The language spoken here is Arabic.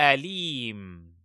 أليم.